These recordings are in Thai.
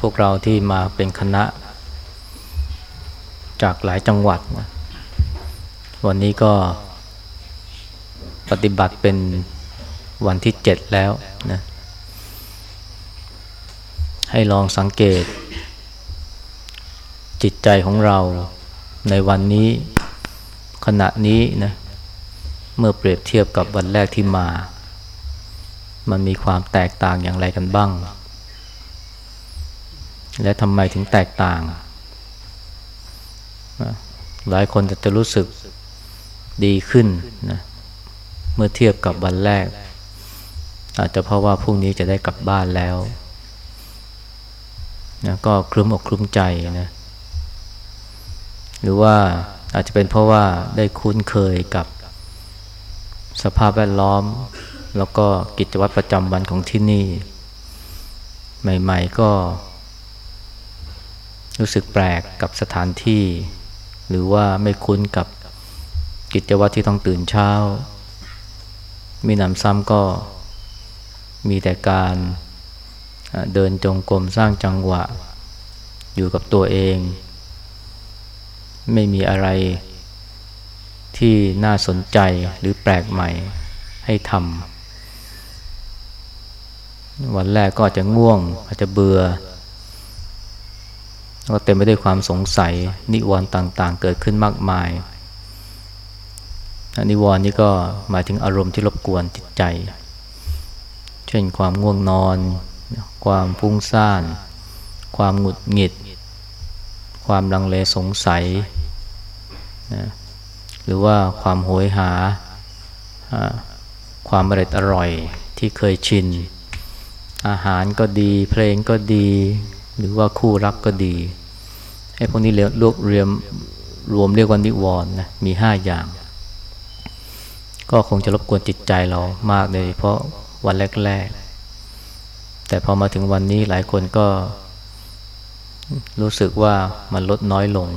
พวกเราที่มาเป็นคณะ จากหลายจังหวัดนะวันนี้ก็ปฏิบัติเป็นวันที่เจ็ดแล้วนะให้ลองสังเกต จิตใจของเราในวันนี้ขณะนี้นะเมื่อเปรียบเทียบกับวันแรกที่มา มันมีความแตกต่างอย่างไรกันบ้าง และทำไมถึงแตกต่าง หลายคนจะรู้สึกดีขึ้นนะเมื่อเทียบกับวันแรก อาจจะเพราะว่าพรุ่งนี้จะได้กลับบ้านแล้วนะก็คลุ้มอกคลุ้มใจนะหรือว่าอาจจะเป็นเพราะว่าได้คุ้นเคยกับสภาพแวดล้อม แล้วก็กิจวัตรประจำวันของที่นี่ ใหม่ ๆ ก็ รู้สึกแปลกกับสถานที่ หรือว่าไม่คุ้นกับกิจวัตรที่ต้องตื่นเช้า มีหนำซ้ำก็มีแต่การเดินจงกรมสร้างจังหวะ อยู่กับตัวเอง ไม่มีอะไรที่น่าสนใจหรือแปลกใหม่ให้ทำวันแรกก็อาจจะง่วง อาจจะเบื่อ ก็เต็มไปด้วยความสงสัย นิวรณ์ต่างๆ เกิดขึ้นมากมายนิวรณ์นี้ก็หมายถึงอารมณ์ที่รบกวนจิตใจ เช่นความง่วงนอน ความฟุ้งซ่าน ความหงุดหงิด ความลังเลสงสัยนะหรือว่าความโหยหา ความอร่อยอร่อยที่เคยชิน อาหารก็ดี เพลงก็ดี หรือว่าคู่รักก็ดีไอ้พวกนี้เรียกรวบเรียมรวมเรียกว่านิวรณ์นะมีห้าอย่าง ก็คงจะรบกวนจิตใจเรามากเลย เพราะวันแรกๆ แต่พอมาถึงวันนี้หลายคนก็ รู้สึกว่ามันลดน้อยลง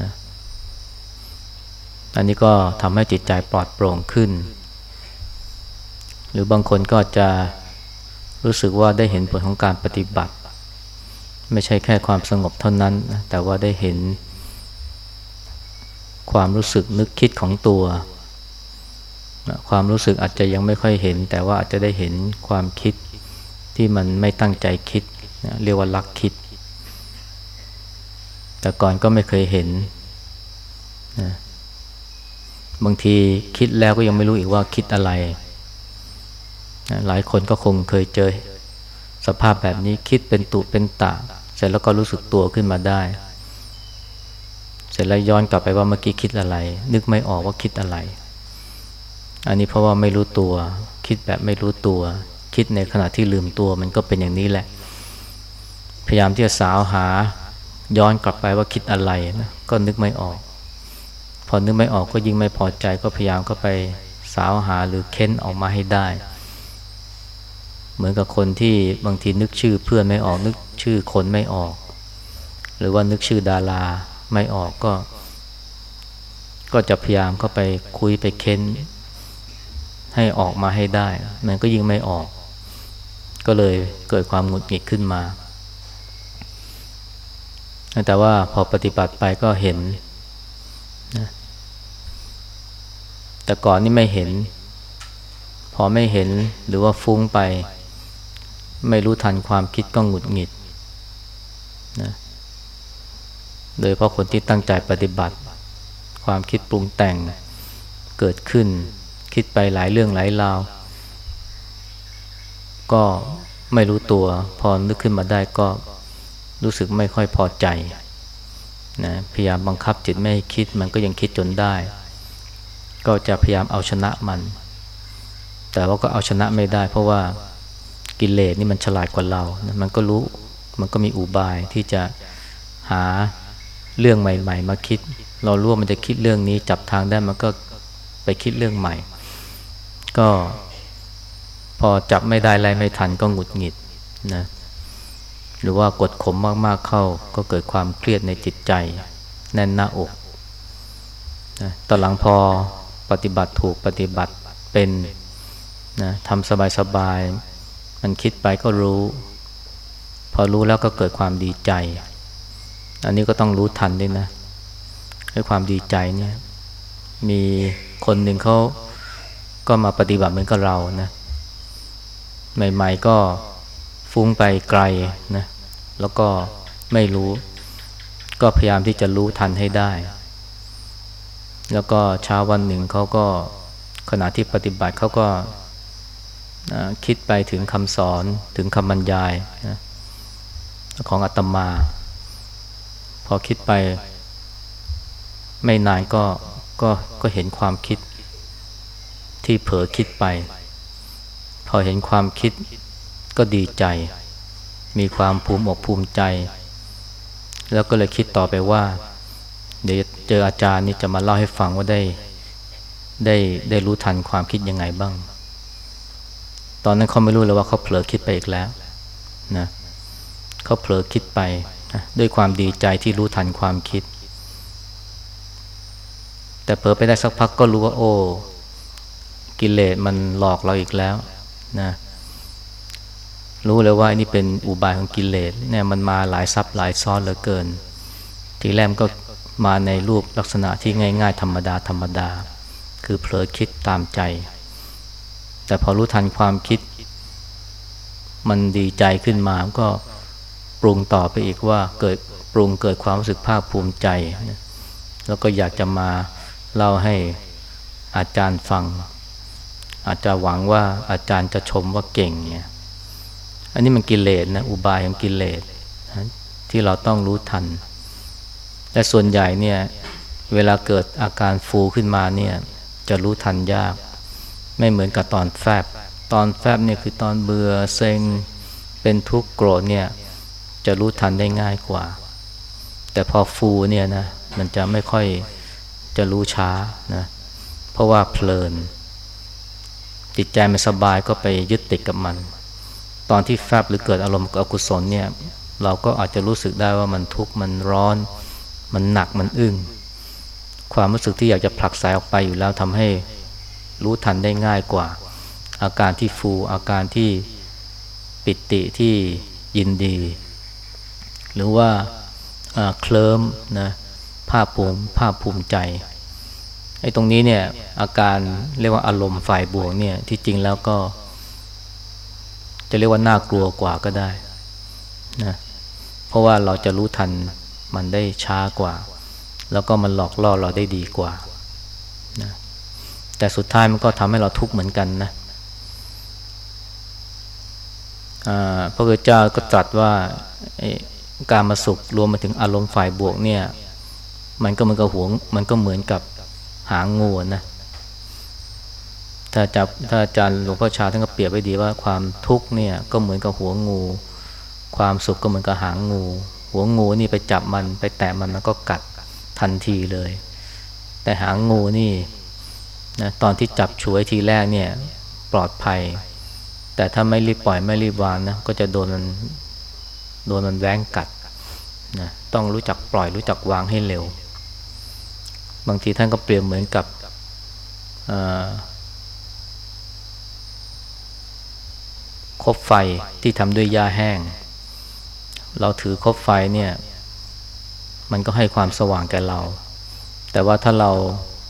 นะอันนี้ก็ทำให้จิตใจปลอดโปร่งขึ้น หรือบางคนก็จะ รู้สึกว่าได้เห็นผลของการปฏิบัติ ไม่ใช่แค่ความสงบเท่านั้น แต่ว่าได้เห็น ความรู้สึกนึกคิดของตัว ความรู้สึกอาจจะยังไม่ค่อยเห็น แต่ว่าอาจจะได้เห็นความคิดที่มันไม่ตั้งใจคิด เรียกว่าลักคิด แต่ก่อนก็ไม่เคยเห็นนะบางทีคิดแล้วก็ยังไม่รู้อีกว่าคิดอะไร หลายคนก็คงเคยเจอ สภาพแบบนี้คิดเป็นตุเป็นตะเสร็จแล้วก็รู้สึกตัวขึ้นมาได้ เสร็จแล้วย้อนกลับไปว่าเมื่อกี้คิดอะไร นึกไม่ออกว่าคิดอะไร อันนี้เพราะว่าไม่รู้ตัว คิดแบบไม่รู้ตัว คิดในขณะที่ลืมตัวมันก็เป็นอย่างนี้แหละ พยายามที่จะสาวหา ย้อนกลับไปว่าคิดอะไรนะก็นึกไม่ออก พอนึกไม่ออกก็ยิ่งไม่พอใจก็พยายามก็ไปสาวหาหรือเค้นออกมาให้ได้ เหมือนกับคนที่บางทีนึกชื่อเพื่อนไม่ออกนึกชื่อคนไม่ออก หรือว่านึกชื่อดาราไม่ออกก็ ก็จะพยายามเข้าไปคุยไปเค้น ให้ออกมาให้ได้ มันก็ยิ่งไม่ออก ก็เลยเกิดความหงุดหงิดขึ้นมาแต่ว่าพอปฏิบัติไปก็เห็นนะแต่ก่อนนี่ไม่เห็น พอไม่เห็นหรือว่าฟุ้งไป ไม่รู้ทันความคิดก็หงุดหงิดนะโดยเพราะคนที่ตั้งใจปฏิบัติ ความคิดปรุงแต่งเกิดขึ้น คิดไปหลายเรื่องหลายราว ก็ไม่รู้ตัว พอนึกขึ้นมาได้ก็รู้สึกไม่ค่อยพอใจนะพยายามบังคับจิตไม่ให้คิดมันก็ยังคิดจนได้ ก็จะพยายามเอาชนะมัน แต่ว่าก็เอาชนะไม่ได้ เพราะว่า กิเลสนี่มันฉลาดกว่าเรา มันก็รู้ มันก็มีอุบายที่จะหาเรื่องใหม่ ๆ มาคิด เรารู้ว่ามันจะคิดเรื่องนี้จับทางได้มันก็ไปคิดเรื่องใหม่ ก็ พอจับไม่ได้ไรไม่ทันก็หงุดหงิดนะ หรือว่ากดข่มมากๆเข้า ก็เกิดความเครียดในจิตใจ แน่นหน้าอกนะตอนหลังพอปฏิบัติถูกปฏิบัติเป็นนะทำสบายๆ มันคิดไปก็รู้ พอรู้แล้วก็เกิดความดีใจ อันนี้ก็ต้องรู้ทันด้วยนะให้ความดีใจเนี่ย มีคนหนึ่งเขาก็มาปฏิบัติเหมือนกับเรานะ ใหม่ๆก็ฟุ้งไปไกลนะ แล้วก็ไม่รู้ ก็พยายามที่จะรู้ทันให้ได้ แล้วก็เช้าวันหนึ่งเขาก็ขณะที่ปฏิบัติเขาก็ คิดไปถึงคำสอนถึงคำบรรยายนะของอาตมา พอคิดไปไม่นานก็ก็ก็เห็นความคิดที่เผลอคิดไป พอเห็นความคิดก็ดีใจ มีความภูมิอกภูมิใจ แล้วก็เลยคิดต่อไปว่า เดี๋ยวเจออาจารย์นี่จะมาเล่าให้ฟังว่าได้ได้ได้รู้ทันความคิดยังไงบ้าง ตอนนั้นเขาไม่รู้เลยว่าเขาเผลอคิดไปอีกแล้วนะเขาเผลอคิดไปนะด้วยความดีใจที่รู้ทันความคิด แต่เผลอไปได้สักพักก็รู้ว่าโอ้กิเลสมันหลอกเราอีกแล้วนะรู้เลยว่านี่เป็นอุบายของกิเลสเนี่ยมันมาหลายซับหลายซ้อนเหลือเกิน ทีแรกก็มาในรูปลักษณะที่ง่าย ๆ ธรรมดาธรรมดา คือเผลอคิดตามใจ แต่พอรู้ทันความคิด มันดีใจขึ้นมาก็ปรุงต่อไปอีกว่าเกิดปรุงเกิดความรู้สึกภาคภูมิใจ แล้วก็อยากจะมาเล่าให้อาจารย์ฟัง อาจจะหวังว่าอาจารย์จะชมว่าเก่งเนี่ยอันนี้มันกิเลสนะอุบายของกิเลสที่เราต้องรู้ทัน และส่วนใหญ่เนี่ยเวลาเกิดอาการฟูขึ้นมาเนี่ยจะรู้ทันยาก ไม่เหมือนกับตอนแฟบ ตอนแฟบเนี่ยคือตอนเบื่อเซ็งเป็นทุกข์โกรธเนี่ยจะรู้ทันได้ง่ายกว่า แต่พอฟูเนี่ยนะมันจะไม่ค่อยจะรู้ช้านะเพราะว่าเพลิน จิตใจไม่สบายก็ไปยึดติดกับมัน ตอนที่แฟบหรือเกิดอารมณ์อกุศลเนี่ยเราก็อาจจะรู้สึกได้ว่ามันทุกข์มันร้อน มันหนักมันอึ้งความรู้สึกที่อยากจะผลักสายออกไปอยู่แล้วทำให้ รู้ทันได้ง่ายกว่า อาการที่ฟู อาการที่ปิติที่ยินดี หรือว่าเคลิ้มนะภาพภูมิภาพภูมิใจไอ้ตรงนี้เนี่ยอาการเรียกว่าอารมณ์ฝ่ายบวกเนี่ยที่จริงแล้วก็ จะเรียกว่าน่ากลัวกว่าก็ได้นะเพราะว่าเราจะรู้ทันมันได้ช้ากว่า แล้วก็มันหลอกล่อเราได้ดีกว่านะ แต่สุดท้ายมันก็ทำให้เราทุกข์เหมือนกันนะพระพุทธเจ้าก็ตรัสว่าการมาสุขรวมมาถึงอารมณ์ฝ่ายบวกเนี่ย มันก็เหมือนกับหวงมันก็เหมือนกับหางงูนะถ้าจับถ้าอาจารย์หลวงพ่อชาท่านก็เปรียบไว้ดีว่าความทุกข์เนี่ยก็เหมือนกับหัวงู ความสุขก็เหมือนกับหางงู หัวงูนี่ไปจับมันไปแตะมันมันก็กัดทันทีเลย แต่หางงูนี่ นะตอนที่จับฉวยทีแรกเนี่ยปลอดภัย แต่ถ้าไม่รีบปล่อยไม่รีบวางนะก็จะโดนมันโดนมันแว้งกัดนะต้องรู้จักปล่อยรู้จักวางให้เร็ว บางทีท่านก็เปรียบเหมือนกับคบไฟที่ทำด้วยหญ้าแห้ง เราถือคบไฟเนี่ย มันก็ให้ความสว่างแก่เรา แต่ว่าถ้าเรา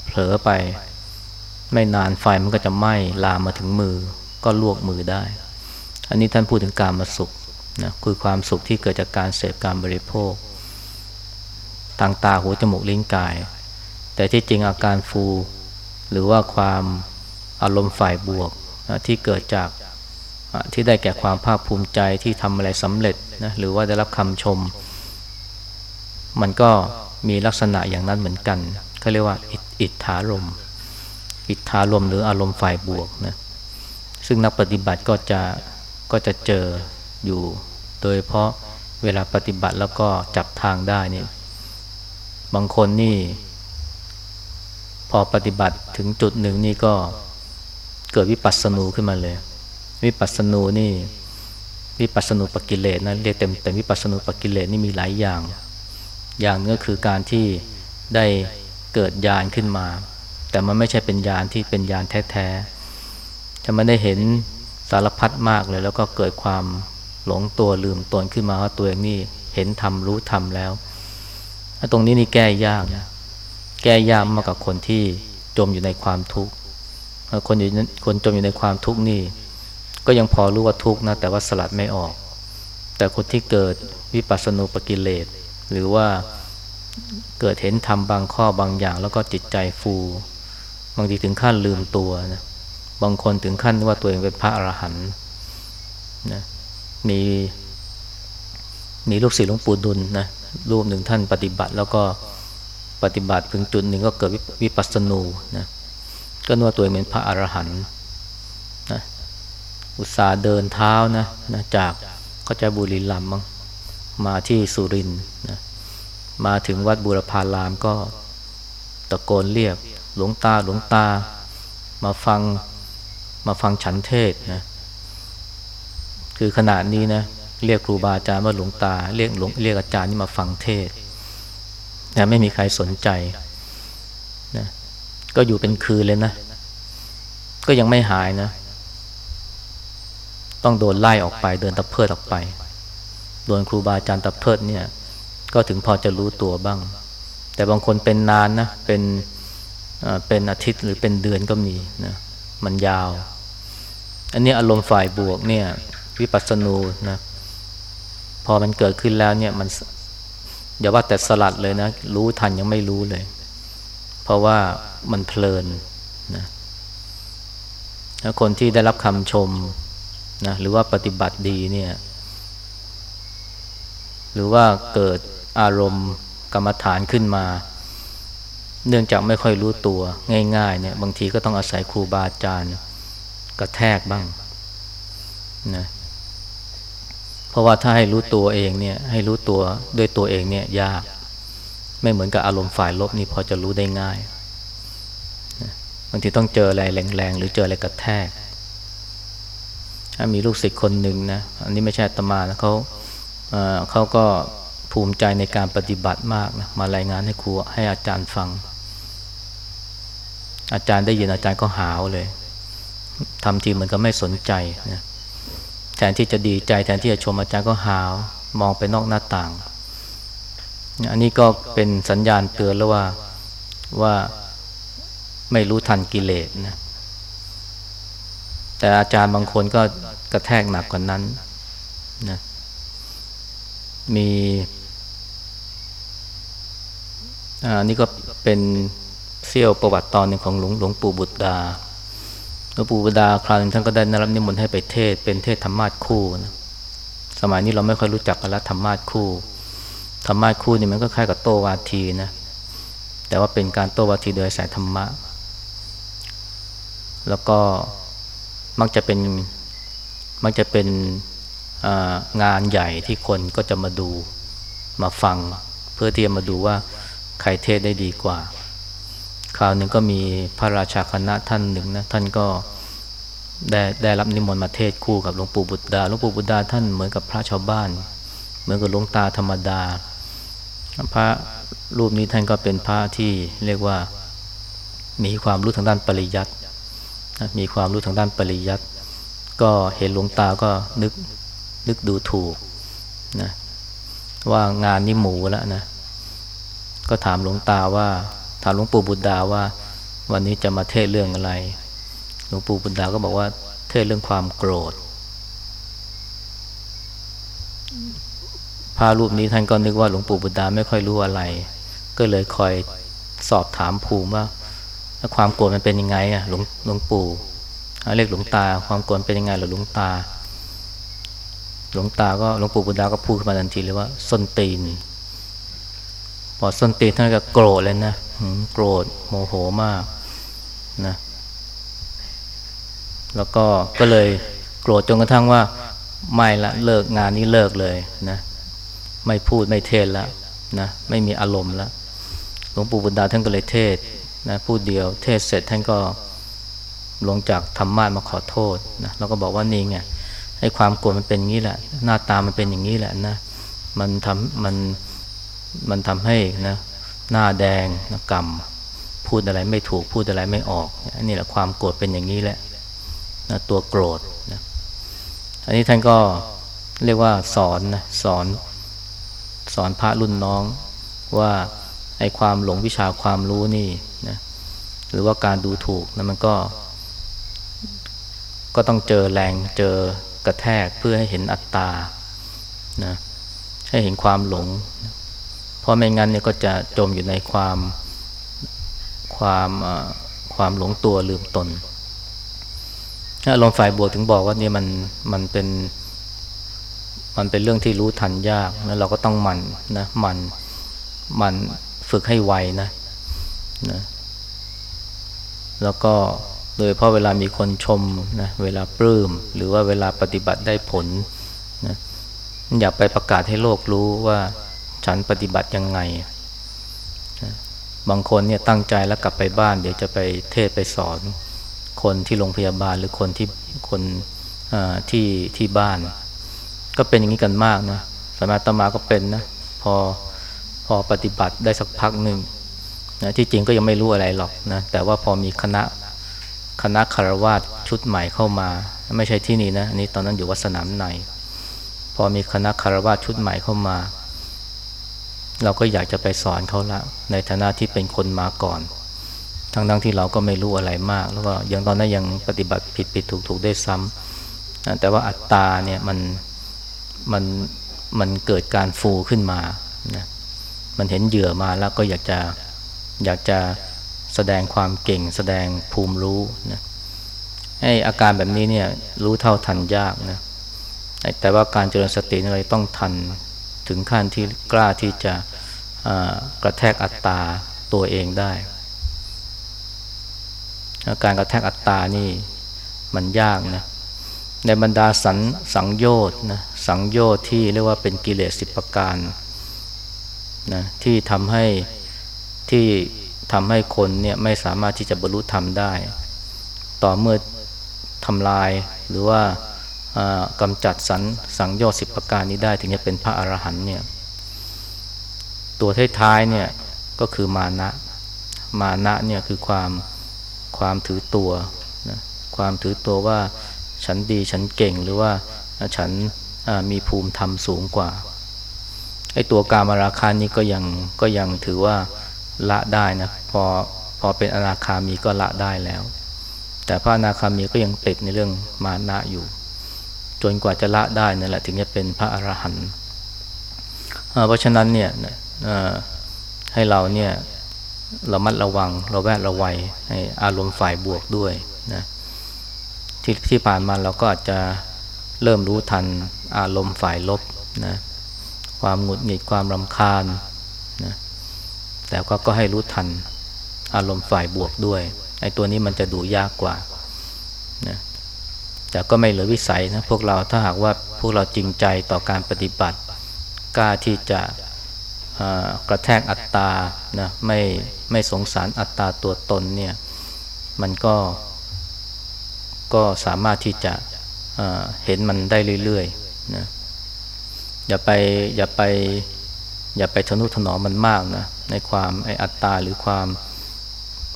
เผลอไป ไม่นานไฟมันก็จะไหม้ลามมาถึงมือ ก็ลวกมือได้ อันนี้ท่านพูดถึงการมาสุขนะคือความสุขที่เกิดจากการเสพการบริโภคทางตาหูจมูกลิ้นกาย แต่ที่จริงอาการฟู หรือว่าความอารมณ์ฝ่ายบวกนะที่เกิดจากที่ได้แก่ความภาคภูมิใจที่ทำอะไรสำเร็จนะหรือว่าได้รับคำชม มันก็มีลักษณะอย่างนั้นเหมือนกันเขาเรียกว่าอิทธารม อิทธารมหรืออารมณ์ฝ่ายบวกนะซึ่งนักปฏิบัติก็จะก็จะเจออยู่ โดยเพราะเวลาปฏิบัติแล้วก็จับทางได้นี่บางคนนี่ พอปฏิบัติถึงจุดหนึ่งนี่ก็เกิดวิปัสสนูขึ้นมาเลย วิปัสสนูนี่วิปัสสนูปกิเลสนะเรียกเต็มแต่วิปัสสนูปกิเลสนี่มีหลายอย่าง อย่างนึงก็คือการที่ได้เกิดญาณขึ้นมา แต่มันไม่ใช่เป็นญาณที่เป็นญาณแท้ๆจะไม่ได้เห็นสารพัดมากเลยแล้วก็เกิดความหลงตัวลืมตนขึ้นมาว่าตัวเองนี่เห็นธรรมรู้ธรรมแล้วตรงนี้นี่แก้ยากนะแก้ยากมากกับคนที่จมอยู่ในความทุกข์คนอยู่คนจมอยู่ในความทุกข์นี่ ก็ยังพอรู้ว่าทุกข์นะแต่ว่าสลัดไม่ออก แต่คนที่เกิดวิปัสสนูปกิเลสหรือว่าเกิดเห็นธรรมบางข้อบางอย่าง แล้วก็จิตใจฟู บางทีถึงขั้นลืมตัวนะบางคนถึงขั้นว่าตัวเองเป็นพระอรหันต์นะมีมีลูกศิษย์หลวงปู่ดุลนะรูปหนึ่งท่านปฏิบัติ แล้วก็ปฏิบัติถึงจุดหนึ่งก็เกิดวิปัสสนูนะก็นึกว่าตัวเองเป็นพระอรหันต์นะอุตสาห์เดินเท้านะนะจากก็จะบุรีรัมย์มั้งมาที่สุรินนะมาถึงวัดบูรพารามก็ตะโกนเรียก หลวงตาหลวงตามาฟังมาฟังฉันเทศนะคือขนาดนี้นะเรียกครูบาอาจารย์ว่าหลวงตา เรียกหลวงเรียกอาจารย์นี่มาฟังเทศแต่ไม่มีใครสนใจนะก็อยู่เป็นคืนเลยนะ ก็ยังไม่หายนะ ต้องโดนไล่ออกไป เดินตะเพิดออกไป โดนครูบาอาจารย์ตะเพิดเนี่ย ก็ถึงพอจะรู้ตัวบ้าง แต่บางคนเป็นนานนะเป็น เป็นอาทิตย์หรือเป็นเดือนก็มีนะมันยาว อันนี้อารมณ์ฝ่ายบวกเนี่ยวิปัสสนูนะพอมันเกิดขึ้นแล้วเนี่ยมันอย่าว่าแต่สลัดเลยนะ รู้ทันยังไม่รู้เลย เพราะว่ามันเพลินนะแล้วคนที่ได้รับคำชมนะหรือว่าปฏิบัติดีเนี่ย หรือว่าเกิดอารมณ์กรรมฐานขึ้นมา เนื่องจากไม่ค่อยรู้ตัวง่ายๆเนี่ยบางทีก็ต้องอาศัยครูบาอาจารย์กระแทกบ้างนะเพราะว่าถ้าให้รู้ตัวเองเนี่ยให้รู้ตัวด้วยตัวเองเนี่ยยาก ไม่เหมือนกับอารมณ์ฝ่ายลบนี่พอจะรู้ได้ง่ายบางทีต้องเจออะไรแรงๆหรือเจออะไรกระแทกมีลูกศิษย์คนหนึ่งนะอันนี้ไม่ใช่ตมานะเขาเขาก็ภูมิใจในการปฏิบัติมากนะมารายงานให้ครูให้อาจารย์ฟัง อาจารย์ได้ยินอาจารย์ก็หาวเลยทำทีเหมือนกับไม่สนใจนะแทนที่จะดีใจแทนที่จะชมอาจารย์ก็หาว มองไปนอกหน้าต่าง อันนี้ก็เป็นสัญญาณเตือนแล้วว่าว่าไม่รู้ทันกิเลสนะแต่อาจารย์บางคนก็กระแทกหนักกว่านั้นนะมีอันนี้ก็เป็น เสี้ยวประวัติตอนหนึ่งของหลวงหลวงปู่บุตรดาหลวงปู่บุตดาคราวนึงท่านก็ได้นรับนิมนต์ให้ไปเทศเป็นเทศธรรมาทคู่นะสมัยนี้เราไม่ค่อยรู้จักกันล้วธรรมาทคู่ธรรมาทคู่นี่มันก็คล้ายกับโตวาทีนะแต่ว่าเป็นการโตวาทีโดยสายธรรมะ แล้วก็มักจะเป็นมักจะเป็นงานใหญ่ที่คนก็จะมาดูมาฟัง เพื่อที่จะมาดูว่าใครเทศได้ดีกว่า คราวหนึ่งก็มีพระราชาคณะท่านหนึ่งนะท่านก็ได้ได้รับนิมนต์มาเทศคู่กับหลวงปู่บุตรดาหลวงปู่บุตรดาท่านเหมือนกับพระชาวบ้าน เหมือนกับหลวงตาธรรมดา พระรูปนี้ท่านก็เป็นพระที่เรียกว่ามีความรู้ทางด้านปริยัติมีความรู้ทางด้านปริยัติก็เห็นหลวงตาก็นึกนึกดูถูกนะว่างานนี้หมูแล้วนะ ก็ถามหลวงตาว่า ถามหลวงปู่บุตรดาว่า วันนี้จะมาเทศเรื่องอะไร หลวงปู่บุตรดาก็บอกว่า เทศเรื่องความโกรธพระรูปนี้ท่านก็นึกว่าหลวงปู่บุตรดาไม่ค่อยรู้อะไร ก็เลยคอยสอบถามภูมิว่าความโกรธมันเป็นยังไงอะหลวงหลวงปู่เรียกหลวงตา ความโกรธเป็นยังไงหรอหลวงตา หลวงตาก็หลวงปู่บุตรดาก็พูดขึ้นมาทันทีเลยว่าส้นตีน พอส้นตีนท่านก็โกรธเลยนะโกรธโมโหมากนะแล้วก็ก็เลยโกรธจนกระทั่งว่าไม่ละเลิกงานนี้เลิกเลยนะไม่พูดไม่เทศล้วนะไม่มีอารมณ์ล้วหลวงปู่บุญดาท่านก็เลยเทศนะพูดเดียวเทศเสร็จท่านก็ลงจากธรรมะมาขอโทษนะแล้วก็บอกว่านี่ไงให้ความโกรธมันเป็นอย่างนี้แหละ หน้าตามันเป็นอย่างนี้แหละนะมันทำมัน มันทำให้นะหน้าแดงนะกรรมพูดอะไรไม่ถูกพูดอะไรไม่ออกอันนี้แหละความโกรธเป็นอย่างนี้แหละนะตัวโกรธนะอันนี้ท่านก็เรียกว่าสอนนะสอนสอนพระรุ่นน้องว่าไอ้ความหลงวิชาความรู้นี่นะหรือว่าการดูถูกนะมันก็ ก็ต้องเจอแรงเจอกระแทกเพื่อให้เห็นอัตตานะให้เห็นความหลง ราะไม่งั้นเนี่ยก็จะจมอยู่ในความความความหลงตัวลืมตนอารมณ์ฝ่ายบวกถึงบอกว่านี่มันมันเป็นมันเป็นเรื่องที่รู้ทันยากนะเราก็ต้องมันนะมันมันฝึกให้ไวนะนะแล้วก็โดยเพราะเวลามีคนชมนะเวลาปลื้ม หรือว่าเวลาปฏิบัติได้ผลนะอยากไปประกาศให้โลกรู้ว่า ฉันปฏิบัติยังไง บางคนเนี่ยตั้งใจแล้วกลับไปบ้าน เดี๋ยวจะไปเทศไปสอน คนที่โรงพยาบาลหรือคนที่คนที่ที่บ้าน ก็เป็นอย่างนี้กันมากนะสมัยตมาก็เป็นนะพอพอปฏิบัติได้สักพักหนึ่งนะที่จริงก็ยังไม่รู้อะไรหรอกนะแต่ว่าพอมีคณะคณะคารวาสชุดใหม่เข้ามา ไม่ใช่ที่นี่นะอันนี้ตอนนั้นอยู่วัดสนามใน พอมีคณะคารวาสชุดใหม่เข้ามา เราก็อยากจะไปสอนเขาละในฐานะที่เป็นคนมาก่อน ทั้งทั้งที่เราก็ไม่รู้อะไรมาก แล้วก็ยังตอนนั้นยังปฏิบัติผิดผิดถูกถูกได้ซ้ำแต่ว่าอัตตาเนี่ยมันมันมันเกิดการฟูขึ้นมานะมันเห็นเหยื่อมาแล้วก็อยากจะอยากจะแสดงความเก่ง แสดงภูมิรู้นะไอ้อาการแบบนี้เนี่ยรู้เท่าทันยากนะแต่ว่าการเจริญสติอะไรต้องทัน ถึงขั้นที่กล้าที่จะกระแทกอัตตาตัวเองได้ การกระแทกอัตตานี่มันยากนะในบรรดาสังสังโยชน์นะสังโยชน์ที่เรียกว่าเป็นกิเลสสิบประการนะที่ทำให้ที่ทำให้คนเนี่ยไม่สามารถที่จะบรรลุธรรมได้ ต่อเมื่อทำลายหรือว่า กำจัดสันสังโยชน์สิบประการนี้ได้ถึงจะเป็นพระอรหันต์เนี่ยตัวท้ายๆเนี่ยก็คือมานะ มานะเนี่ยคือความความถือตัวนะความถือตัวว่าฉันดีฉันเก่งหรือว่าฉันมีภูมิธรรมสูงกว่าไอ้ตัวกามาราคานี้ก็ยังก็ยังถือว่าละได้นะพอพอเป็นอนาคามีก็ละได้แล้ว แต่พระอนาคามีก็ยังติดในเรื่องมานะอยู่ นกว่าจะละได้นั่นแหละถึงจะเป็นพระอรหันต์เพราะฉะนั้นเนี่ยให้เราเนี่ยเรามัดระวังเราแวดระวัยให้อารมณ์ฝ่ายบวกด้วยนะที่ที่ผ่านมาเราก็อาจจะเริ่มรู้ทันอารมณ์ฝ่ายลบนะความหงุดหงิดความรำคาญนะแต่ก็ก็ให้รู้ทันอารมณ์ฝ่ายบวกด้วยไอ้ตัวนี้มันจะดูยากกว่านะ แต่ก็ไม่เหลือวิสัยนะพวกเราถ้าหากว่าพวกเราจริงใจต่อการปฏิบัติกล้าที่จะกระแทกอัตตานะไม่ไม่สงสารอัตตาตัวตนเนี่ยมันก็ก็สามารถที่จะเห็นมันได้เรื่อยๆนะอย่าไปอย่าไปอย่าไปทนุถนอมมันมากนะในความไออัตตาหรือความ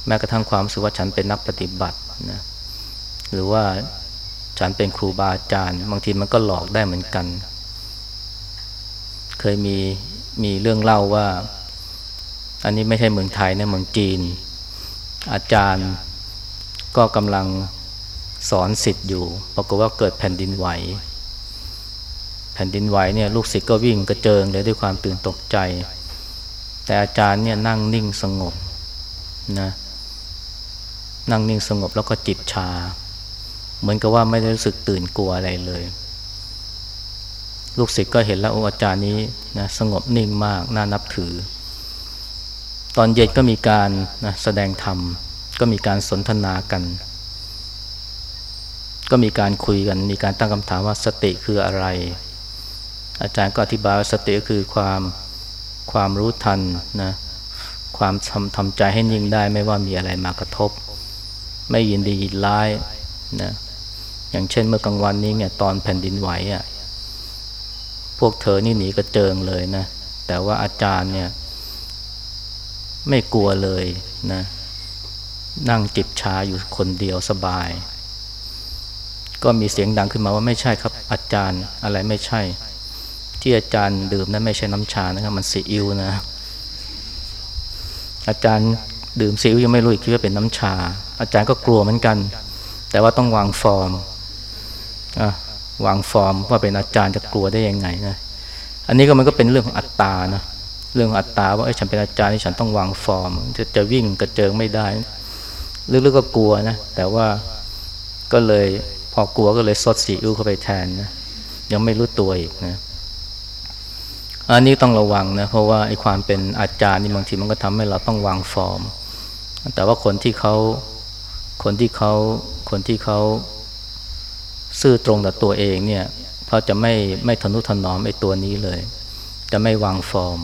แม้กระทั่งความสึกว่าฉันเป็นนักปฏิบัตินะหรือว่า ฉันเป็นครูบาอาจารย์ บางทีมันก็หลอกได้เหมือนกัน เคยมีมีเรื่องเล่าว่า อันนี้ไม่ใช่เมืองไทยนะเมืองจีน อาจารย์ก็กำลังสอนสิทธิ์อยู่ ปรากฏว่าเกิดแผ่นดินไหว แผ่นดินไหวเนี่ยลูกศิษย์ก็วิ่งกระเจิงเลยด้วยความตื่นตกใจ แต่อาจารย์เนี่ยนั่งนิ่งสงบนะนั่งนิ่งสงบแล้วก็จิบชา เหมือนกับว่าไม่ได้รู้สึกตื่นกลัวอะไรเลย ลูกศิษย์ก็เห็นแล้วอาจารย์นี้นะสงบนิ่งมากน่านับถือ ตอนเย็นก็มีการนะแสดงธรรม ก็มีการสนทนากัน ก็มีการคุยกัน มีการตั้งคำถามว่าสติคืออะไร อาจารย์ก็อธิบายว่าสติก็คือความความรู้ทันนะความทำทำใจให้นิ่งได้ไม่ว่ามีอะไรมากระทบ ไม่ยินดียินร้ายนะ อย่างเช่นเมื่อกลางวันนี้เนี่ยตอนแผ่นดินไหวอะ่ะพวกเธอนี่หนีกระเจิงเลยนะ แต่ว่าอาจารย์เนี่ย ไม่กลัวเลยนะ นั่งจิบชาอยู่คนเดียวสบาย ก็มีเสียงดังขึ้นมาว่าไม่ใช่ครับ อาจารย์อะไรไม่ใช่ ที่อาจารย์ดื่มนั้นไม่ใช่น้ำชานะครับ มันซีอิ๊วนะ อาจารย์ดื่มซีอิ๊วยังไม่รู้อีกคิดว่าเป็นน้ำชา อาจารย์ก็กลัวเหมือนกัน แต่ว่าต้องวางฟอร์ม วางฟอร์มว่าเป็นอาจารย์จะกลัวได้ยังไงนะอันนี้ก็มันก็เป็นเรื่องของอัตตานะเรื่องของอัตตาว่าไอ้ฉันเป็นอาจารย์ที่ฉันต้องวางฟอร์ม จะจะวิ่งกระเจิงไม่ได้ลึกๆก็กลัวนะแต่ว่าก็เลยพอกลัวก็เลยซดสีอิ้วเข้าไปแทนนะยังไม่รู้ตัวอีกนะอันนี้ต้องระวังนะเพราะว่าไอ้ความเป็นอาจารย์นี่บางทีมันก็ทำให้เราต้องวางฟอร์ม แต่ว่าคนที่เขาคนที่เขาคนที่เขา ซื่อตรงต่อตัวเองเนี่ยเขาจะไม่ไม่ทนุถนอมไอ้ตัวนี้เลย จะไม่วางฟอร์ม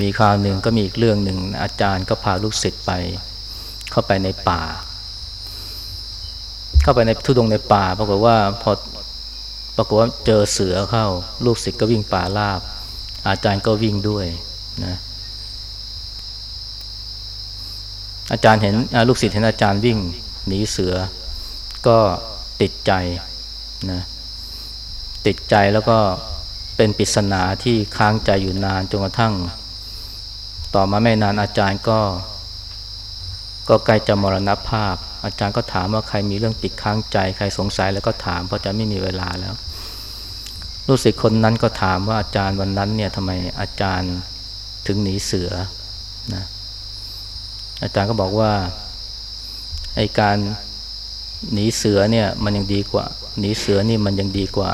มีคราวหนึ่งก็มีอีกเรื่องหนึ่งอาจารย์ก็พาลูกศิษย์ไป เข้าไปในป่า เข้าไปในทุดงในป่าปรากฏว่าพอปรากฏว่าเจอเสือเข้า ลูกศิษย์ก็วิ่งป่าลาบ อาจารย์ก็วิ่งด้วยนะอาจารย์เห็นลูกศิษย์เห็นอาจารย์วิ่งหนีเสือ ก็ ติดใจนะติดใจแล้วก็เป็นปริศนาที่ค้างใจอยู่นานจนกระทั่ง ต่อมาไม่นานอาจารย์ก็ ก็ใกล้จะมรณภาพ อาจารย์ก็ถามว่าใครมีเรื่องติดค้างใจ ใครสงสัยแล้วก็ถาม เพราะจะไม่มีเวลาแล้วลูกศิษย์คนนั้นก็ถามว่าอาจารย์วันนั้นเนี่ยทำไมอาจารย์ถึงหนีเสือนะอาจารย์ก็บอกว่าไอการ หนีเสือเนี่ยมันยังดีกว่า หนีเสือนี่มันยังดีกว่า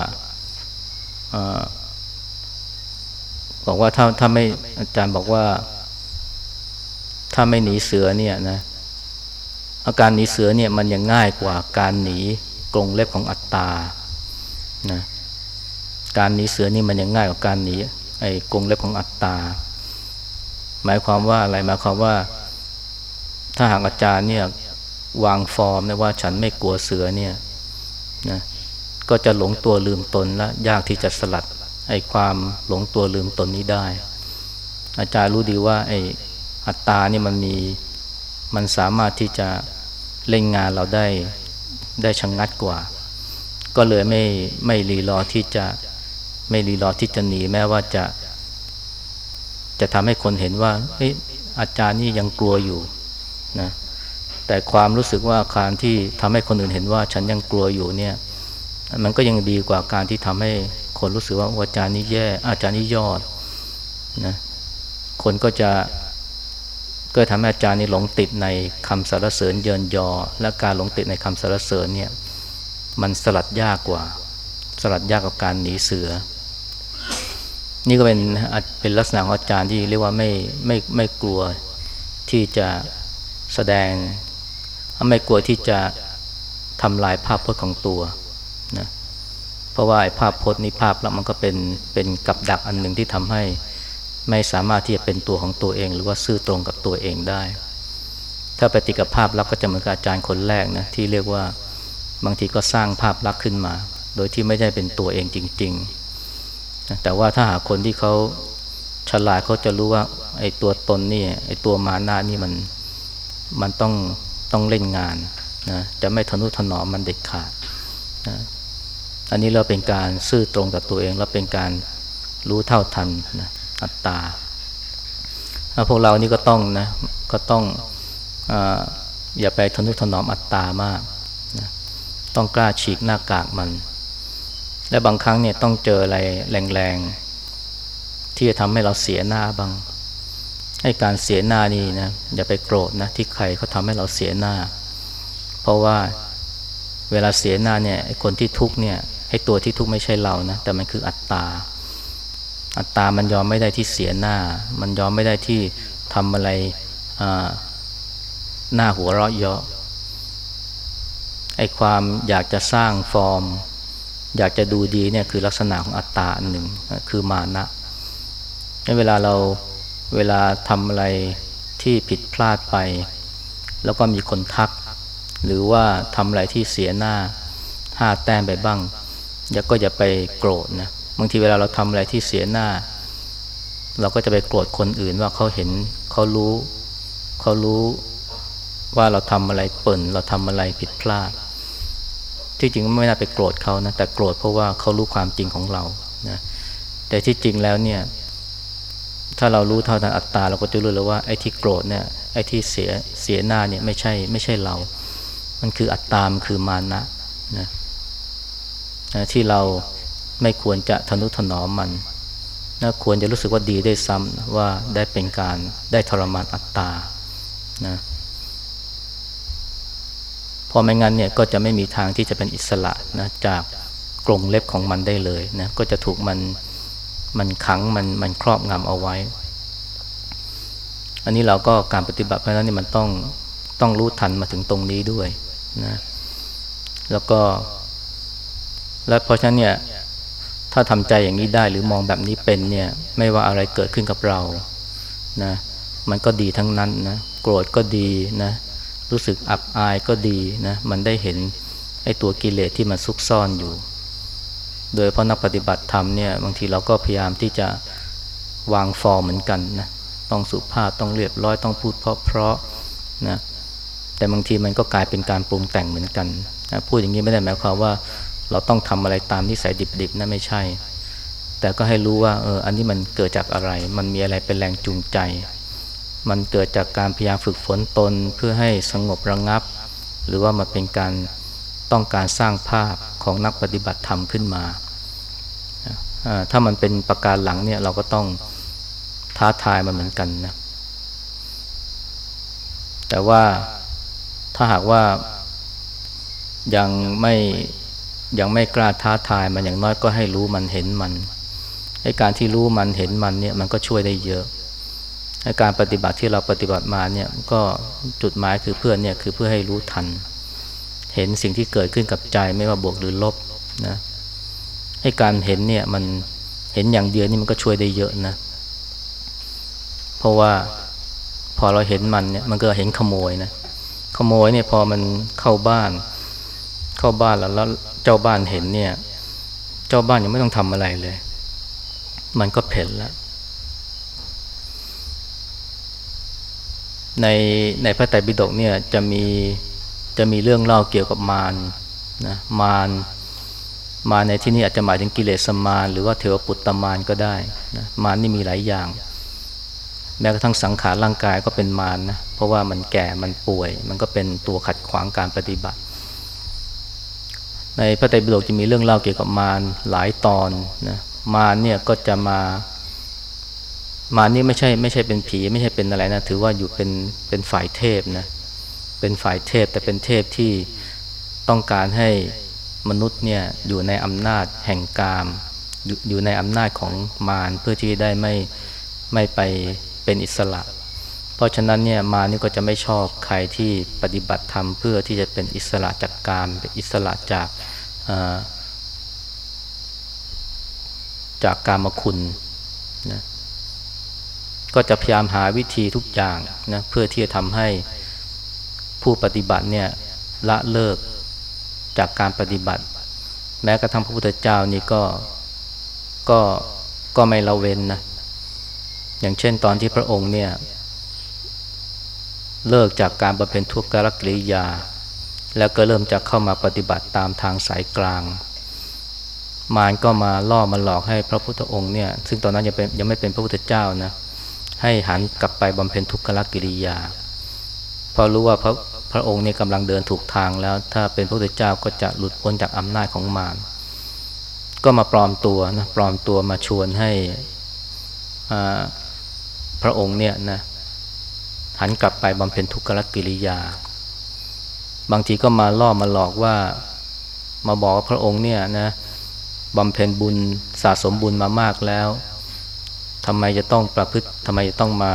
บอกว่าถ้าถ้าไม่อาจารย์บอกว่า ถ้าไม่หนีเสือเนี่ยนะอาการหนีเสือเนี่ยมันยังง่ายกว่าการหนีกรงเล็บของอัตตานะการหนีเสือนี่มันยังง่ายกว่าการหนีไอ้กรงเล็บของอัตตา หมายความว่าอะไรหมายความว่า ถ้าหากอาจารย์เนี่ย วางฟอร์มนะว่าฉันไม่กลัวเสือเนี่ยนะก็จะหลงตัวลืมตนและยากที่จะสลัดไอ้ความหลงตัวลืมตนนี้ได้ อาจารย์รู้ดีว่าไอ้อัตตานี่มันมีมันสามารถที่จะเล่นงานเราได้ได้ชะงงัดกว่า ก็เลยไม่ไม่รีรอที่จะไม่รีรอที่จะหนีแม้ว่าจะ จะทำให้คนเห็นว่าเฮ้ยอาจารย์นี่ยังกลัวอยู่นะ แต่ความรู้สึกว่าการที่ทำให้คนอื่นเห็นว่าฉันยังกลัวอยู่เนี่ย มันก็ยังดีกว่าการที่ทำให้คนรู้สึกว่าอาจารย์นี้แย่อาจารย์นี้ยอดนะคนก็จะก็ทำให้อาจารย์นี้หลงติดในคำสรรเสริญเยินยอ และการหลงติดในคำสรรเสริญเนี่ยมันสลัดยากกว่า สลัดยากกว่าการหนีเสือ นี่ก็เป็นเป็นลักษณะของอาจารย์ที่เรียกว่าไม่ไม่ไม่กลัวที่จะแสดง ไม่กลัวที่จะทำลายภาพพจน์ของตัวนะเพราะว่าภาพพจน์นี้ภาพแล้วมันก็เป็นเป็นกับดักอันหนึ่งที่ทำให้ไม่สามารถที่จะเป็นตัวของตัวเอง หรือว่าซื่อตรงกับตัวเองได้ ถ้าปฏิกับภาพลักษณ์ก็จะเหมือนกับอาจารย์คนแรกนะที่เรียกว่าบางทีก็สร้างภาพลักษณ์ขึ้นมา โดยที่ไม่ได้เป็นตัวเองจริงๆ แต่ว่าถ้าหาคนที่เขาฉลาดเขาจะรู้ว่าไอ้ตัวตนนี่ไอ้ตัวมานานี่มันมันต้อง ต้องเล่นงานนะจะไม่ทนุถนอมมันเด็ดขาดนะอันนี้เราเป็นการซื่อตรงกับตัวเองแล้วเป็นการรู้เท่าทันนะอัตตาพวกเรานี่ก็ต้องนะก็ต้องออย่าไปทนุถนอมอัตตามากนะต้องกล้าฉีกหน้ากากมัน และบางครั้งเนี่ยต้องเจออะไรแรงๆที่จะทำให้เราเสียหน้าบาง ให้การเสียหน้านี่นะอย่าไปโกรธนะที่ใครเขาทำให้เราเสียหน้า เพราะว่าเวลาเสียหน้าเนี่ยคนที่ทุกเนี่ยให้ตัวที่ทุกไม่ใช่เรานะแต่มันคืออัตตา อัตตามันยอมไม่ได้ที่เสียหน้า มันยอมไม่ได้ที่ทำอะไรหน้าหัวเราะเยาะไอ้ความอยากจะสร้างฟอร์ม อยากจะดูดีเนี่ยคือลักษณะของอัตตาอันหนึ่งคือมานะเวลาเรา เวลาทำอะไรที่ผิดพลาดไป แล้วก็มีคนทัก หรือว่าทำอะไรที่เสียหน้าห้าแต้มไปบ้างอย่าก็อย่าไปโกรธนะบางทีเวลาเราทำอะไรที่เสียหน้า เราก็จะไปโกรธคนอื่นว่าเขาเห็นเขารู้เขารู้ว่าเราทำอะไรเปิ่น เราทำอะไรผิดพลาด ที่จริงไม่น่าไปโกรธเขานะแต่โกรธเพราะว่าเขารู้ความจริงของเรานะแต่ที่จริงแล้วเนี่ย ถ้าเรารู้เท่าทันอัตตาเราก็จะรู้แล้วว่าไอ้ที่โกรธเนี่ยไอ้ที่เสียเสียหน้าเนี่ยไม่ใช่ไม่ใช่เรา มันคืออัตตามันคือมานะนะที่เราไม่ควรจะทนุถนอมมันนะควรจะรู้สึกว่าดีได้ซ้ำว่าได้เป็นการได้ทรมานอัตตานะพอไม่งั้นเนี่ยก็จะไม่มีทางที่จะเป็นอิสระนะจากกรงเล็บของมันได้เลยนะก็จะถูกมัน มันขังมันมันครอบงำเอาไว้ อันนี้เราก็การปฏิบัติเพราะนั้นนี่มันต้องต้องรู้ทันมาถึงตรงนี้ด้วยนะแล้วก็ และเพราะฉะนั้นเนี่ย ถ้าทำใจอย่างนี้ได้หรือมองแบบนี้เป็นเนี่ย ไม่ว่าอะไรเกิดขึ้นกับเรานะมันก็ดีทั้งนั้นนะโกรธก็ดีนะรู้สึกอับอายก็ดีนะมันได้เห็นไอ้ตัวกิเลสที่มันซุกซ่อนอยู่ โดยเพราะนักปฏิบัติธรรมเนี่ยบางทีเราก็พยายามที่จะวางฟอร์มเหมือนกันนะต้องสุภาพต้องเรียบร้อยต้องพูดเพราะเพราะนะแต่บางทีมันก็กลายเป็นการปรุงแต่งเหมือนกันนะพูดอย่างนี้ไม่ได้หมายความว่า เราต้องทำอะไรตามนิสัยดิบๆนะไม่ใช่ แต่ก็ให้รู้ว่าเอออันนี้มันเกิดจากอะไร มันมีอะไรเป็นแรงจูงใจ มันเกิดจากการพยายามฝึกฝนตนเพื่อให้สงบระงงับ หรือว่ามันเป็นการต้องการสร้างภาพ ของนักปฏิบัติธรรมขึ้นมาถ้ามันเป็นประการหลังเนี่ยเราก็ต้องท้าทายมันเหมือนกันนะ แต่ว่าถ้าหากว่ายังไม่ยังไม่กล้าท้าทายมันอย่างน้อยก็ให้รู้มันเห็นมันไอ้การที่รู้มันเห็นมันเนี่ยมันก็ช่วยได้เยอะไอ้การปฏิบัติที่เราปฏิบัติมาเนี่ยก็จุดหมายคือเพื่อนเนี่ยคือเพื่อให้รู้ทัน เห็นสิ่งที่เกิดขึ้นกับใจไม่ว่าบวกหรือลบนะไอ้การเห็นเนี่ยมันเห็นอย่างเดียวนี่มันก็ช่วยได้เยอะนะ เพราะว่าพอเราเห็นมันเนี่ยมันก็เห็นขโมยนะขโมยเนี่ยพอมันเข้าบ้าน เข้าบ้านแล้วแล้วเจ้าบ้านเห็นเนี่ย เจ้าบ้านยังไม่ต้องทำอะไรเลย มันก็เพ่นแล้วในในพระไตรปิฎกเนี่ยจะมี จะมีเรื่องเล่าเกี่ยวกับมารนะมารมาในที่นี้อาจจะหมายถึงกิเลสมารหรือว่าเทวปุตตมารก็ได้นะมารนี่มีหลายอย่าง แม้กระทั่งสังขารร่างกายก็เป็นมารนะเพราะว่ามันแก่มันป่วย มันก็เป็นตัวขัดขวางการปฏิบัติ ในพระไตรปิฎกจะมีเรื่องเล่าเกี่ยวกับมารหลายตอนนะมารเนี่ยก็จะมา มารนี่ไม่ใช่ไม่ใช่เป็นผี ไม่ใช่เป็นอะไรนะถือว่าอยู่เป็นเป็นฝ่ายเทพนะเป็นฝ่ายเทพแต่เป็นเทพที่ต้องการให้มนุษย์เนี่ยอยู่ในอำนาจแห่งกามอยู่อยู่ในอำนาจของมารเพื่อที่ได้ไม่ไม่ไปเป็นอิสระ เพราะฉะนั้นเนี่ยมานี่ก็จะไม่ชอบใครที่ปฏิบัติธรรมเพื่อที่จะเป็นอิสระจากกามเป็นอิสระจากจากการมคุณนะก็จะพยายามหาวิธีทุกอย่างนะเพื่อที่จะทำให้ ผู้ปฏิบัติเนี่ยละเลิกจากการปฏิบัติ แม้กระทั่งพระพุทธเจ้านี่ก็ก็ก็ไม่ละเว้นนะอย่างเช่นตอนที่พระองค์เนี่ยเลิกจากการบำเพ็ญทุกขกิริยา แล้วก็เริ่มจะเข้ามาปฏิบัติตามทางสายกลาง มารก็มาล่อมาหลอกให้พระพุทธองค์เนี่ยซึ่งตอนนั้นยังเป็นยังไม่เป็นพระพุทธเจ้านะให้หันกลับไปบำเพ็ญทุกขลกิริยา พอรู้ว่าพระพระองค์นี่กำลังเดินถูกทางแล้ว ถ้าเป็นพระพุทธเจ้าก็จะหลุดพ้นจากอำนาจของมารก็มาปลอมตัวนะปลอมตัวมาชวนให้พระองค์เนี่ยนะหันกลับไปบำเพ็ญทุกขลกิริยา บางทีก็มาล่อมาหลอกว่ามาบอกว่าพระองค์เนี่ยนะบำเพ็ญบุญสะสมบุญมามากแล้วทำไมจะต้องประพฤติทำไมจะต้องมา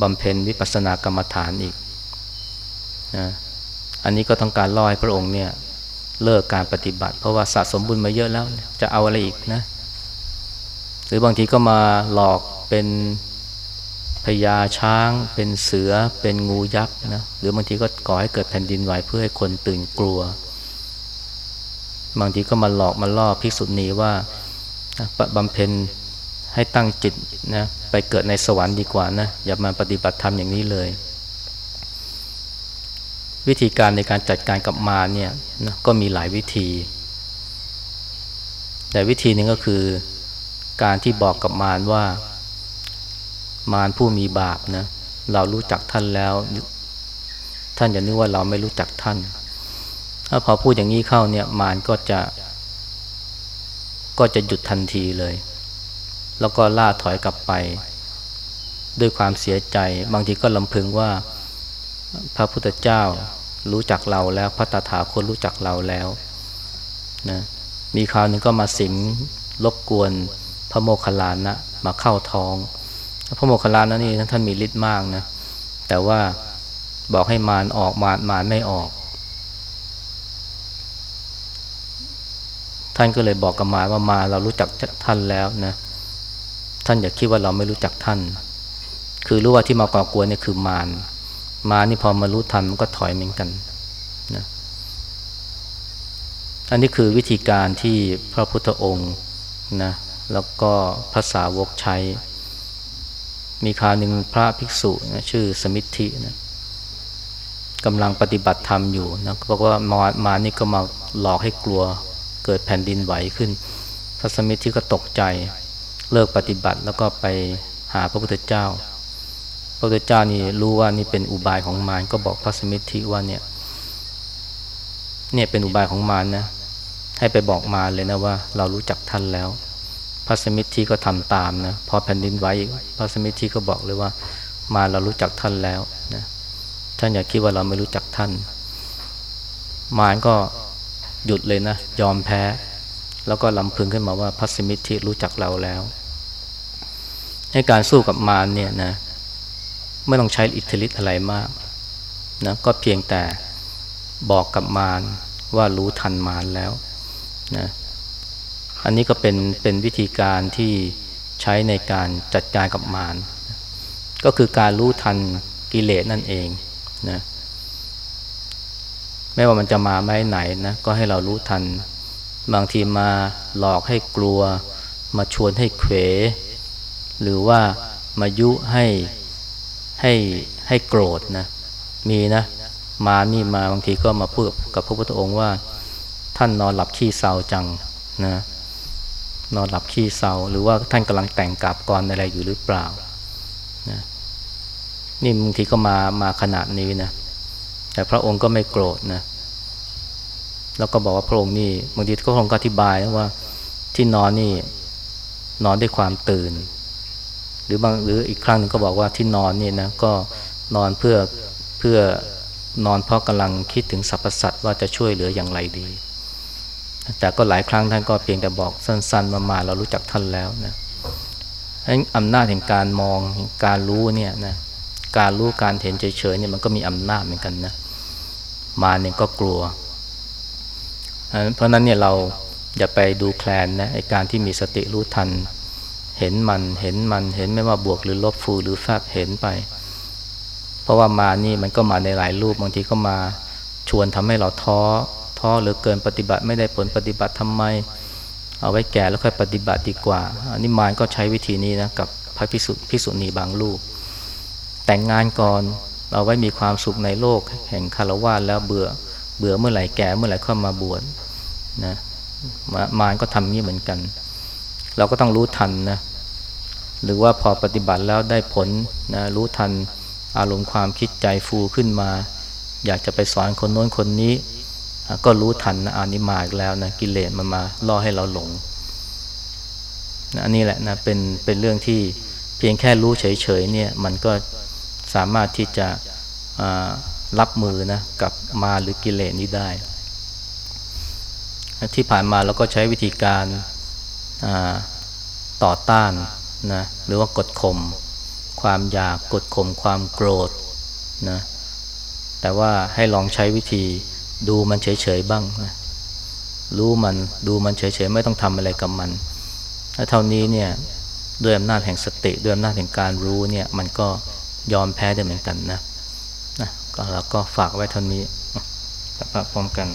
บำเพ็ญวิปัสสนากรรมฐานอีก นะอันนี้ก็ต้องการล่อให้พระองค์เนี่ยเลิกการปฏิบัติ เพราะว่าสะสมบุญมาเยอะแล้วจะเอาอะไรอีกนะ หรือบางทีก็มาหลอกเป็นพญาช้าง เป็นเสือเป็นงูยักษ์นะหรือบางทีก็ก่อให้เกิดแผ่นดินไหวเพื่อให้คนตื่นกลัว บางทีก็มาหลอกมาล่อภิกษุณีว่าบำเพ็ญให้ตั้งจิตนะไปเกิดในสวรรค์ดีกว่านะอย่ามาปฏิบัติธรรมอย่างนี้เลย วิธีการในการจัดการกับมารเนี่ยนะก็มีหลายวิธี แต่วิธีหนึ่งก็คือการที่บอกกับมารว่ามารผู้มีบาปนะเรารู้จักท่านแล้ว ท่านอย่านึกว่าเราไม่รู้จักท่าน ถ้าพอพูดอย่างนี้เข้าเนี่ยมารก็จะ ก็จะหยุดทันทีเลย แล้วก็ล่าถอยกลับไป ด้วยความเสียใจ บางทีก็ลำพึงว่า พระพุทธเจ้ารู้จักเราแล้ว พระตถาคตรู้จักเราแล้วนะมีคราวหนึ่งก็มาสิงรบกวนพระโมคคัลลานะมาเข้าท้อง พระโมคคัลลานะนี่ท่านมีฤทธิ์มากนะแต่ว่าบอกให้มารออกมารมารไม่ออก ท่านก็เลยบอกกับมารว่ามาเรารู้จักท่านแล้วนะท่านอย่าคิดว่าเราไม่รู้จักท่าน คือรู้ว่าที่มาก่อกวนเนี่ยคือมาร มานี่พอมารู้ทันมันก็ถอยเหมือนกันนะอันนี้คือวิธีการที่พระพุทธองค์นะแล้วก็พระสาวกใช้ มีคราวหนึ่งพระภิกษุนะชื่อสมิทธินะกำลังปฏิบัติธรรมอยู่นะบอกว่ามามานี่ก็มาหลอกให้กลัวเกิดแผ่นดินไหวขึ้น พระสมิทธิก็ตกใจเลิกปฏิบัติแล้วก็ไปหาพระพุทธเจ้า พระพุทธเจ้านี่รู้ว่านี่เป็นอุบายของมารก็บอกพระสมิทธิว่าเนี่ยเนี่ยเป็นอุบายของมารนะ ให้ไปบอกมารเลยนะว่า เรารู้จักท่านแล้ว พระสมิทธิก็ทำตามนะพอแผ่นดินไหวพระสมิทธิก็บอกเลยว่า มาเรารู้จักท่านแล้วนะท่านอย่าคิดว่าเราไม่รู้จักท่าน มารก็หยุดเลยนะ ยอมแพ้ แล้วก็ลำพึงขึ้นมาว่าพระสมิทธิรู้จักเราแล้ว ให้การสู้กับมารเนี่ยนะ ไม่ต้องใช้อิทธิฤทธิ์อะไรมากนะก็เพียงแต่บอกกับมารว่ารู้ทันมารแล้วนะอันนี้ก็เป็นเป็นวิธีการที่ใช้ในการจัดการกับมารก็คือการรู้ทันกิเลสนั่นเองนะไม่ว่ามันจะมาไม่ไหนนะก็ให้เรารู้ทัน บางทีมาหลอกให้กลัว มาชวนให้เขว หรือว่ามายุให้ ให้ให้โกรธนะ มีนะมานี่มาบางทีก็มาพูดกับพระพุทธองค์ว่า ท่านนอนหลับขี้เศร้าจังนะนอนหลับขี้เศร้าหรือว่าท่านกำลังแต่งกาบกรอะไรอยู่หรือเปล่านะนี่บางทีก็มามาขนาดนี้นะแต่พระองค์ก็ไม่โกรธนะแล้วก็บอกว่าพระองค์นี่บางทีก็คงอธิบายว่าที่นอนนี่นอนด้วยความตื่น รือบางหรืออีกครั้งนึงก็บอกว่าที่นอนนี่นะก็นอนเพื่อเพื่อนอนเพราะกำลังคิดถึงสรรพสัตว์ว่าจะช่วยเหลืออย่างไรดี แต่ก็หลายครั้งท่านก็เพียงแต่บอกสั้นๆมามาเรารู้จักท่านแล้วนะอำนาจแห่งการมองการรู้เนี่ยนะการรู้การเห็นเฉยๆเนี่ยมันก็มีอำนาจเหมือนกันนะมาเนี่ยก็กลัว เพราะนั้นเนี่ยเราอย่าไปดูแคลนนะไอการที่มีสติรู้ทัน เห็นมันเห็นมันเห็นไม่ว่าบวกหรือลบฟูหรือแฟบเห็นไป เพราะว่ามานี่มันก็มาในหลายรูปบางทีก็มาชวนทำให้เราท้อท้อหรือเกินปฏิบัติไม่ได้ผลปฏิบัติทำไม เอาไว้แก่แล้วค่อยปฏิบัติดีกว่า อันนี้มารก็ใช้วิธีนี้นะกับพระพิสุพิสุณีบางรูป แต่งงานก่อนเอาไว้มีความสุขในโลกแห่งคารวะแล้วเบื่อเบื่อเมื่อไหร่แก่เมื่อไหร่เข้ามาบวชนะมารก็ทำนี้เหมือนกัน เราก็ต้องรู้ทันนะ หรือว่าพอปฏิบัติแล้วได้ผลนะรู้ทันอารมณ์ความคิดใจฟูขึ้นมา อยากจะไปสอนคนโน้นคนนี้ ก็รู้ทันนะอานิมาอีกแล้วนะกิเลสมันมาล่อให้เราหลงนะอันนี้แหละนะเป็นเป็นเรื่องที่เพียงแค่รู้เฉยๆเนี่ยมันก็สามารถที่จะรับมือนะกับมาหรือกิเลสนี้ได้ ที่ผ่านมาเราก็ใช้วิธีการต่อต้าน นะหรือว่ากดข่มความอยากกดข่มความโกรธนะแต่ว่าให้ลองใช้วิธีดูมันเฉยๆบ้างนะรู้มันดูมันเฉยๆไม่ต้องทำอะไรกับมัน ถ้าเท่านี้เนี่ยด้วยอำนาจแห่งสติด้วยอำนาจแห่งการรู้เนี่ยมันก็ยอมแพ้ได้เหมือนกันนะนะก็เราก็ฝากไว้เท่านี้ฝากพร้อมกัน